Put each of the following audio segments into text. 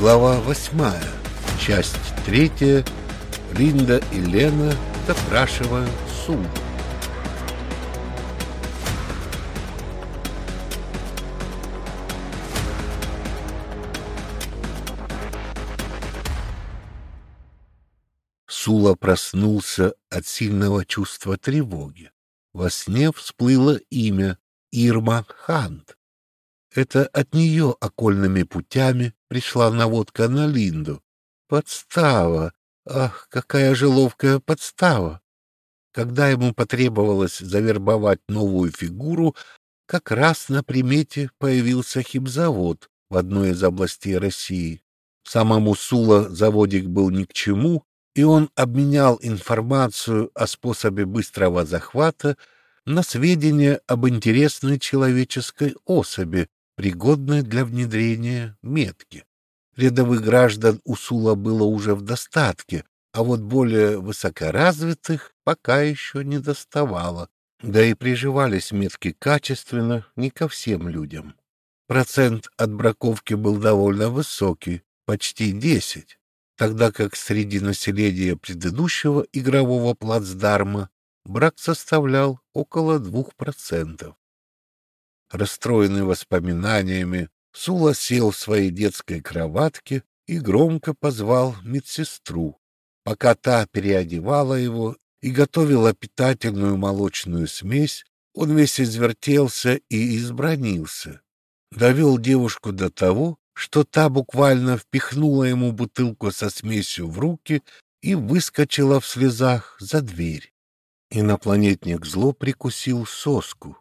Глава восьмая, часть третья. Линда и Лена допрашивают Сулу. Сула проснулся от сильного чувства тревоги. Во сне всплыло имя Ирма Хант. Это от нее окольными путями пришла наводка на Линду. Подстава! Ах, какая же ловкая подстава! Когда ему потребовалось завербовать новую фигуру, как раз на примете появился химзавод в одной из областей России. Самому Сула заводик был ни к чему, и он обменял информацию о способе быстрого захвата на сведения об интересной человеческой особи, пригодной для внедрения метки. Рядовых граждан у Сула было уже в достатке, а вот более высокоразвитых пока еще не доставало, да и приживались метки качественно не ко всем людям. Процент отбраковки был довольно высокий, почти 10, тогда как среди населения предыдущего игрового плацдарма брак составлял около 2%. Расстроенный воспоминаниями, Сула сел в своей детской кроватке и громко позвал медсестру, пока та переодевала его и готовила питательную молочную смесь, он весь извертелся и избранился. Довел девушку до того, что та буквально впихнула ему бутылку со смесью в руки и выскочила в слезах за дверь. Инопланетник зло прикусил соску.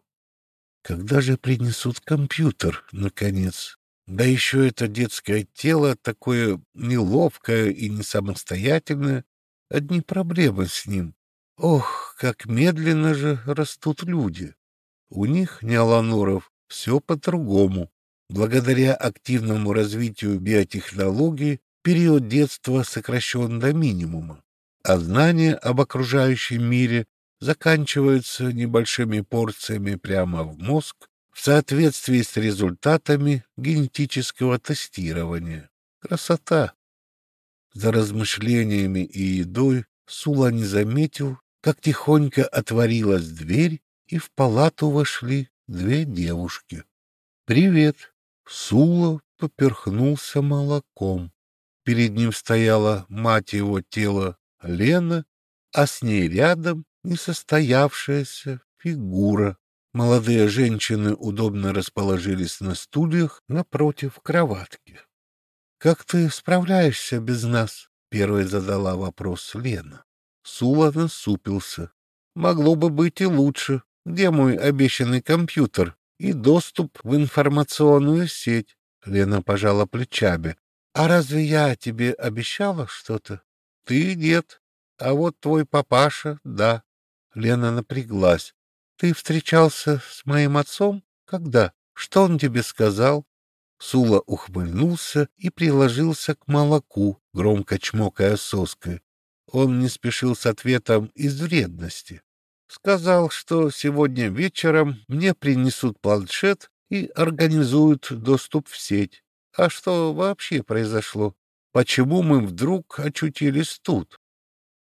Когда же принесут компьютер, наконец? Да еще это детское тело такое неловкое и не самостоятельное. Одни проблемы с ним. Ох, как медленно же растут люди. У них, неоланоров, все по-другому. Благодаря активному развитию биотехнологий период детства сокращен до минимума, а знания об окружающем мире заканчиваются небольшими порциями прямо в мозг в соответствии с результатами генетического тестирования. Красота! За размышлениями и едой Сула не заметил, как тихонько отворилась дверь, и в палату вошли две девушки. «Привет!» Сула поперхнулся молоком. Перед ним стояла мать его тела Лена, а с ней рядом несостоявшаяся фигура. Молодые женщины удобно расположились на стульях напротив кроватки. — Как ты справляешься без нас? — первой задала вопрос Лена. Сула насупился. — Могло бы быть и лучше. Где мой обещанный компьютер и доступ в информационную сеть? Лена пожала плечами. — А разве я тебе обещала что-то? — Ты нет. А вот твой папаша — да. Лена напряглась. Ты встречался с моим отцом? Когда? Что он тебе сказал? Сула ухмыльнулся и приложился к молоку, громко чмокая соской. Он не спешил с ответом из вредности. Сказал, что сегодня вечером мне принесут планшет и организуют доступ в сеть. А что вообще произошло? Почему мы вдруг очутились тут?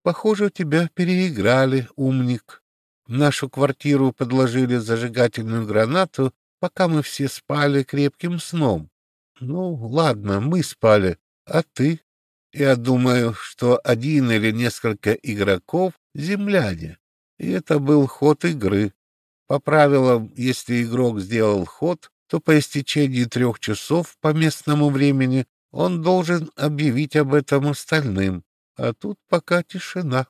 Похоже, тебя переиграли, умник. Нашу квартиру подложили зажигательную гранату, пока мы все спали крепким сном. Ну, ладно, мы спали, а ты? Я думаю, что один или несколько игроков — земляне. И это был ход игры. По правилам, если игрок сделал ход, то по истечении трех часов по местному времени он должен объявить об этом остальным а тут пока тишина.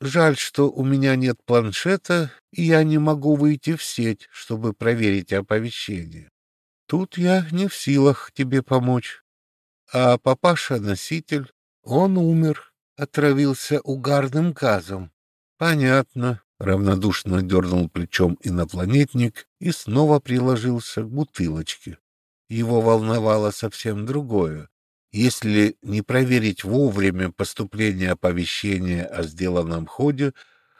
Жаль, что у меня нет планшета, и я не могу выйти в сеть, чтобы проверить оповещение. Тут я не в силах тебе помочь. А папаша-носитель, он умер, отравился угарным газом. Понятно, равнодушно дернул плечом инопланетник и снова приложился к бутылочке. Его волновало совсем другое. Если не проверить вовремя поступление оповещения о сделанном ходе,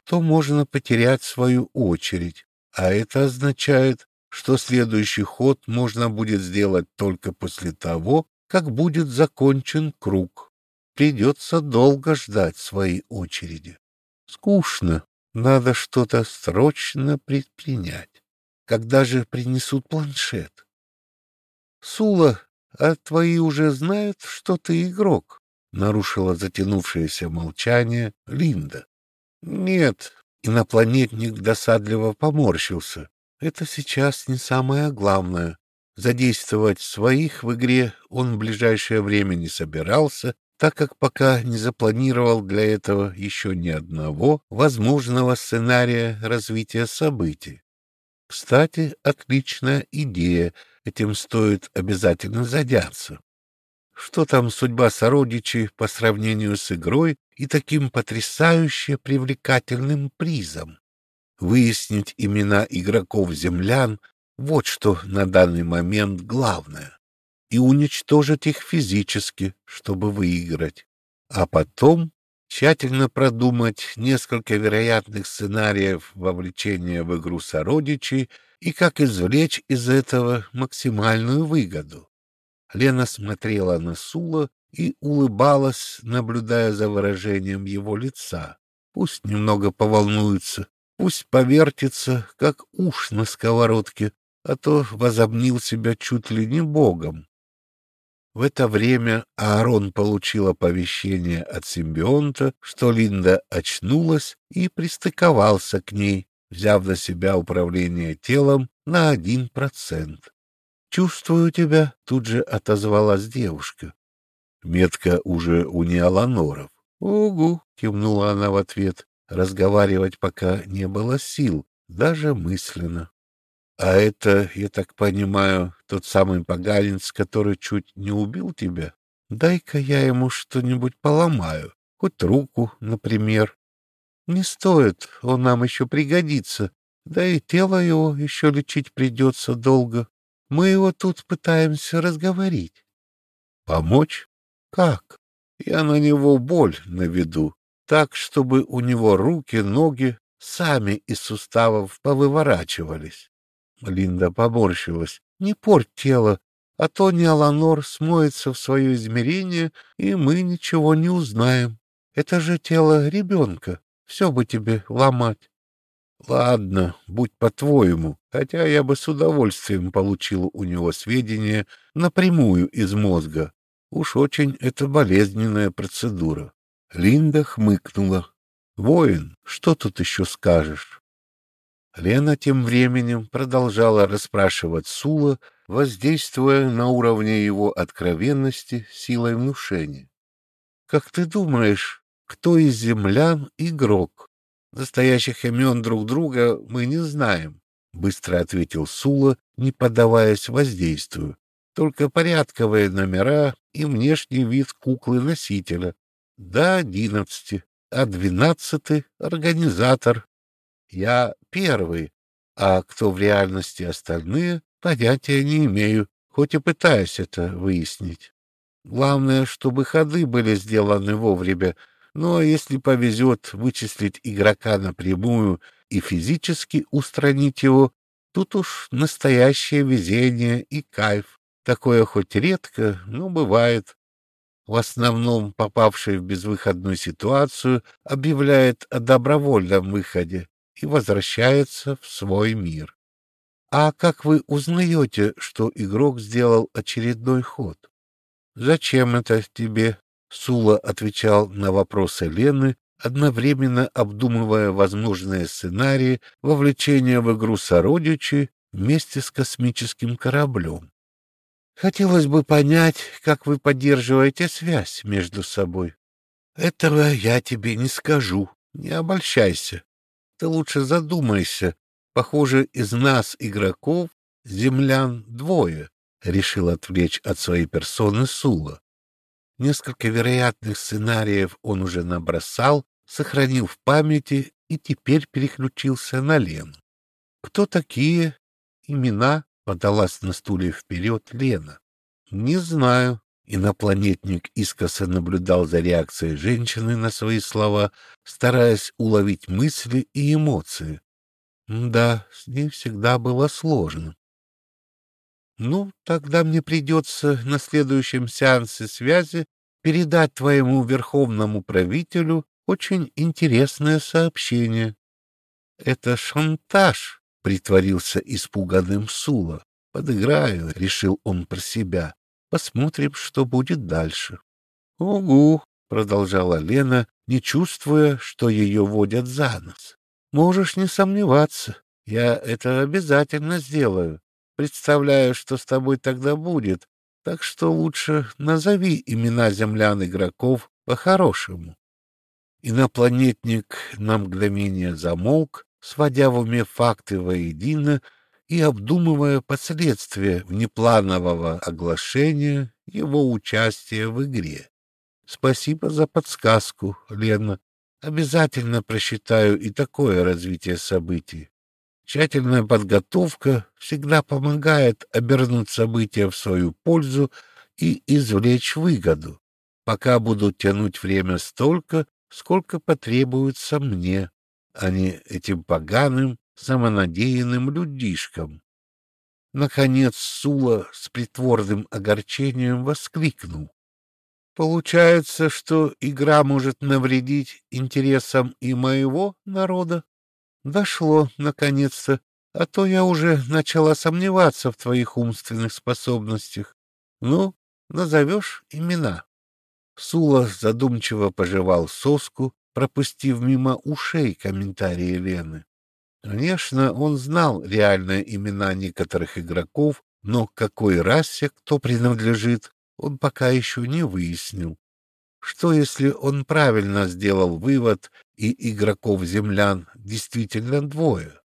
то можно потерять свою очередь, а это означает, что следующий ход можно будет сделать только после того, как будет закончен круг. Придется долго ждать своей очереди. Скучно, надо что-то срочно предпринять. Когда же принесут планшет? Сула, а твои уже знают, что ты игрок? Нарушила затянувшееся молчание Линда. Нет, инопланетник досадливо поморщился. Это сейчас не самое главное. Задействовать своих в игре он в ближайшее время не собирался, так как пока не запланировал для этого еще ни одного возможного сценария развития событий. Кстати, отличная идея, этим стоит обязательно заняться. Что там судьба сородичей по сравнению с игрой и таким потрясающе привлекательным призом? Выяснить имена игроков-землян — вот что на данный момент главное и уничтожить их физически, чтобы выиграть. А потом тщательно продумать несколько вероятных сценариев вовлечения в игру сородичей и как извлечь из этого максимальную выгоду. Лена смотрела на Сула и улыбалась, наблюдая за выражением его лица. Пусть немного поволнуется, пусть повертится, как уж на сковородке, а то возомнил себя чуть ли не богом. В это время Аарон получил оповещение от симбионта, что Линда очнулась и пристыковался к ней, взяв на себя управление телом на один процент. «Чувствую тебя», — тут же отозвалась девушка. Метка уже у Неоланоров. «Угу», — кивнула она в ответ. Разговаривать пока не было сил, даже мысленно. А это, я так понимаю, тот самый поганец, который чуть не убил тебя? Дай-ка я ему что-нибудь поломаю, хоть руку, например. Не стоит, он нам еще пригодится, да и тело его еще лечить придется долго. Мы его тут пытаемся разговорить. Помочь? Как? Я на него боль наведу, так, чтобы у него руки, ноги сами из суставов повыворачивались. Линда поморщилась. «Не порть тело, а то Неоланор смоется в свое измерение, и мы ничего не узнаем. Это же тело ребенка, все бы тебе ломать». «Ладно, будь по-твоему, хотя я бы с удовольствием получил у него сведения напрямую из мозга. Уж очень это болезненная процедура». Линда хмыкнула. «Воин, что тут еще скажешь?» Лена тем временем продолжала расспрашивать Сула, воздействуя на уровне его откровенности силой внушения. «Как ты думаешь, кто из землян игрок? Настоящих имен друг друга мы не знаем», — быстро ответил Сула, не поддаваясь воздействию. «Только порядковые номера и внешний вид куклы-носителя. До одиннадцати, а двенадцатый — организатор, я первый, а кто в реальности остальные, понятия не имею, хоть и пытаюсь это выяснить. Главное, чтобы ходы были сделаны вовремя, но если повезет вычислить игрока напрямую и физически устранить его, тут уж настоящее везение и кайф. Такое хоть редко, но бывает. В основном попавший в безвыходную ситуацию объявляет о добровольном выходе, и возвращается в свой мир. А как вы узнаете, что игрок сделал очередной ход? Зачем это тебе? Сула отвечал на вопросы Лены, одновременно обдумывая возможные сценарии вовлечения в игру сородичей вместе с космическим кораблем. Хотелось бы понять, как вы поддерживаете связь между собой. Этого я тебе не скажу, не обольщайся. Ты лучше задумайся. Похоже, из нас, игроков, землян двое, — решил отвлечь от своей персоны Сула. Несколько вероятных сценариев он уже набросал, сохранил в памяти и теперь переключился на Лену. Кто такие? Имена? Подалась на стуле вперед Лена. Не знаю. Инопланетник искоса наблюдал за реакцией женщины на свои слова, стараясь уловить мысли и эмоции. Да, с ней всегда было сложно. Ну, тогда мне придется на следующем сеансе связи передать твоему верховному правителю очень интересное сообщение. — Это шантаж, — притворился испуганным Сула. — Подыграю, — решил он про себя. Посмотрим, что будет дальше. — Угу, — продолжала Лена, не чувствуя, что ее водят за нос. — Можешь не сомневаться, я это обязательно сделаю. Представляю, что с тобой тогда будет, так что лучше назови имена землян-игроков по-хорошему. Инопланетник на мгновение замолк, сводя в уме факты воедино и обдумывая последствия внепланового оглашения его участия в игре. Спасибо за подсказку, Лена. Обязательно просчитаю и такое развитие событий. Тщательная подготовка всегда помогает обернуть события в свою пользу и извлечь выгоду, пока буду тянуть время столько, сколько потребуется мне, а не этим поганым, самонадеянным людишкам. Наконец Сула с притворным огорчением воскликнул. Получается, что игра может навредить интересам и моего народа? Дошло, наконец-то, а то я уже начала сомневаться в твоих умственных способностях. Ну, назовешь имена. Сула задумчиво пожевал соску, пропустив мимо ушей комментарии Лены. Конечно, он знал реальные имена некоторых игроков, но какой расе кто принадлежит, он пока еще не выяснил. Что, если он правильно сделал вывод, и игроков-землян действительно двое?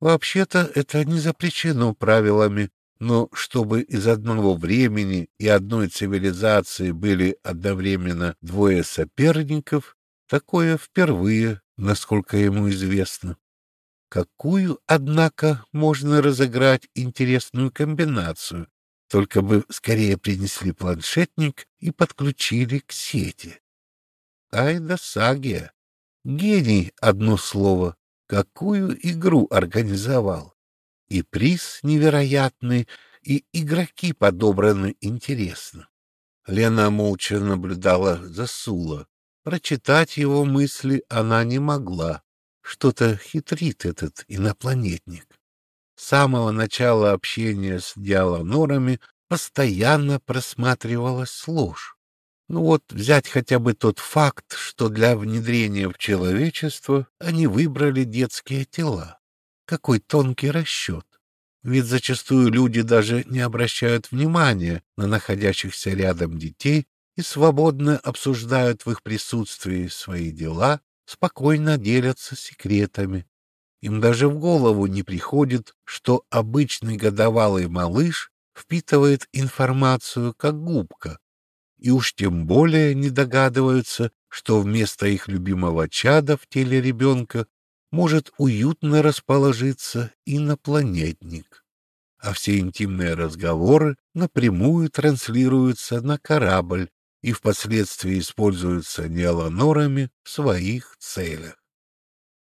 Вообще-то это не запрещено правилами, но чтобы из одного времени и одной цивилизации были одновременно двое соперников, такое впервые, насколько ему известно. Какую, однако, можно разыграть интересную комбинацию, только бы скорее принесли планшетник и подключили к сети. Ай да сагия! Гений, одно слово. Какую игру организовал! И приз невероятный, и игроки подобраны интересно. Лена молча наблюдала за Сула. Прочитать его мысли она не могла. Что-то хитрит этот инопланетник. С самого начала общения с диалонорами постоянно просматривалась ложь. Ну вот взять хотя бы тот факт, что для внедрения в человечество они выбрали детские тела. Какой тонкий расчет. Ведь зачастую люди даже не обращают внимания на находящихся рядом детей и свободно обсуждают в их присутствии свои дела, спокойно делятся секретами. Им даже в голову не приходит, что обычный годовалый малыш впитывает информацию как губка, и уж тем более не догадываются, что вместо их любимого чада в теле ребенка может уютно расположиться инопланетник. А все интимные разговоры напрямую транслируются на корабль и впоследствии используются неоланорами в своих целях.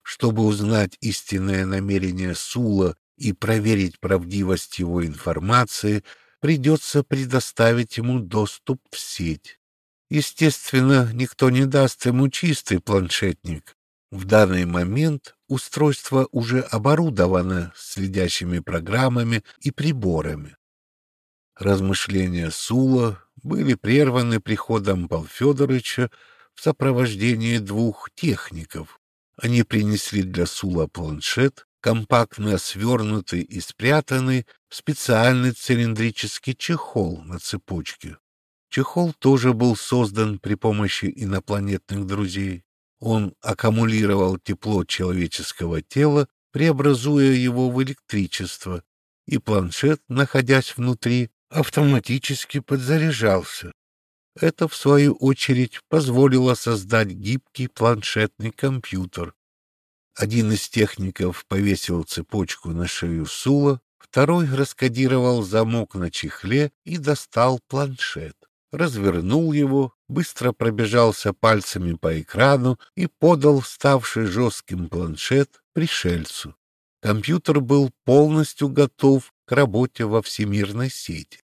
Чтобы узнать истинное намерение Сула и проверить правдивость его информации, придется предоставить ему доступ в сеть. Естественно, никто не даст ему чистый планшетник. В данный момент устройство уже оборудовано следящими программами и приборами. Размышления Сула были прерваны приходом Павла Федоровича в сопровождении двух техников. Они принесли для Сула планшет, компактно свернутый и спрятанный в специальный цилиндрический чехол на цепочке. Чехол тоже был создан при помощи инопланетных друзей. Он аккумулировал тепло человеческого тела, преобразуя его в электричество, и планшет, находясь внутри, автоматически подзаряжался. Это, в свою очередь, позволило создать гибкий планшетный компьютер, один из техников повесил цепочку на шею Сула, второй раскодировал замок на чехле и достал планшет. Развернул его, быстро пробежался пальцами по экрану и подал ставший жестким планшет пришельцу. компьютер был полностью готов к работе во всемирной сети.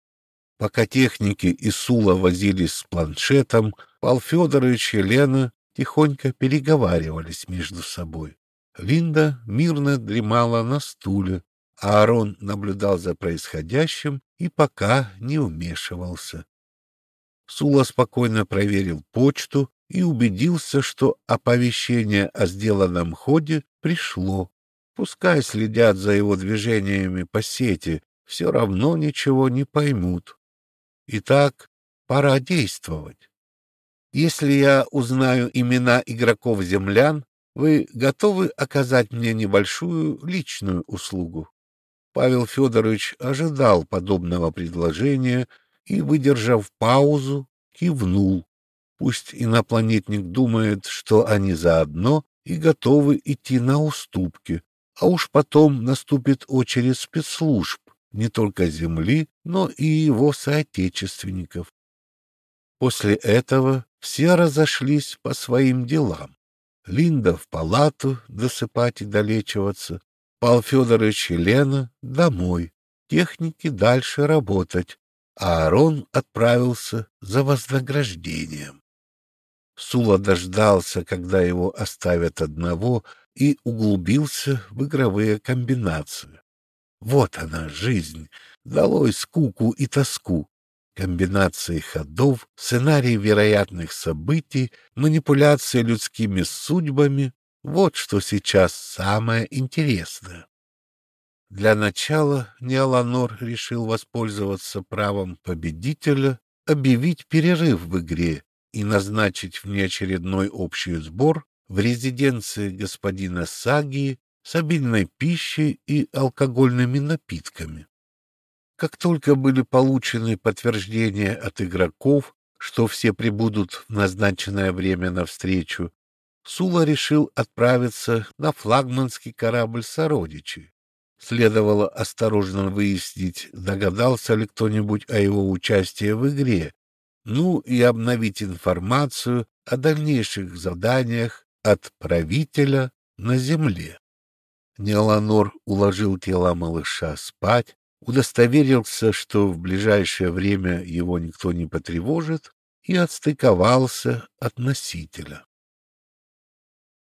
Пока техники и Сула возились с планшетом, Пал Федорович и Лена тихонько переговаривались между собой. Линда мирно дремала на стуле, а Арон наблюдал за происходящим и пока не вмешивался. Сула спокойно проверил почту и убедился, что оповещение о сделанном ходе пришло. Пускай следят за его движениями по сети, все равно ничего не поймут. Итак, пора действовать. Если я узнаю имена игроков-землян, вы готовы оказать мне небольшую личную услугу? Павел Федорович ожидал подобного предложения и, выдержав паузу, кивнул. Пусть инопланетник думает, что они заодно и готовы идти на уступки, а уж потом наступит очередь спецслужб не только Земли, но и его соотечественников. После этого все разошлись по своим делам. Линда в палату досыпать и долечиваться, Павел Федорович и Лена домой, техники дальше работать, а Арон отправился за вознаграждением. Сула дождался, когда его оставят одного, и углубился в игровые комбинации. Вот она, жизнь, долой скуку и тоску, комбинации ходов, сценарий вероятных событий, манипуляция людскими судьбами — вот что сейчас самое интересное. Для начала Неоланор решил воспользоваться правом победителя объявить перерыв в игре и назначить внеочередной общий сбор в резиденции господина Саги с обильной пищей и алкогольными напитками. Как только были получены подтверждения от игроков, что все прибудут в назначенное время на встречу, Сула решил отправиться на флагманский корабль сородичей. Следовало осторожно выяснить, догадался ли кто-нибудь о его участии в игре, ну и обновить информацию о дальнейших заданиях от правителя на земле. Неоланор уложил тела малыша спать, удостоверился, что в ближайшее время его никто не потревожит, и отстыковался от носителя.